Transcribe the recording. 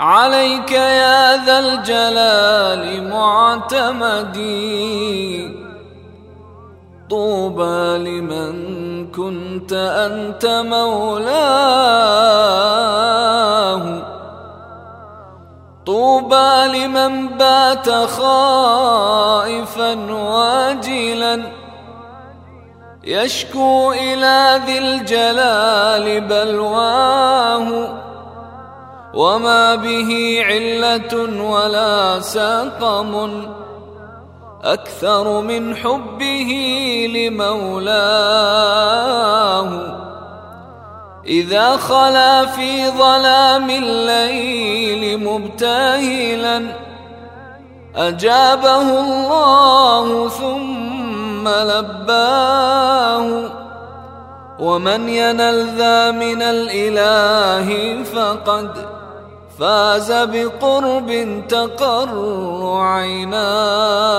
عليك يا ذا الجلال معتمدي. طوبى لمن كنت أنت مولاه. طوبى لمن بات خائفا واجلا. يشكو إلى ذي الجلال بلواه. وما به علة ولا سقم أكثر من حبه لمولاه. إذا خلا في ظلام الليل مبتهلا أجابه الله ثم لباه. ومن ينل ذا من الإله فقد فاز بقرب تقر عيناه